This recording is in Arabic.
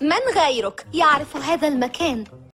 من غيرك يعرف هذا المكان؟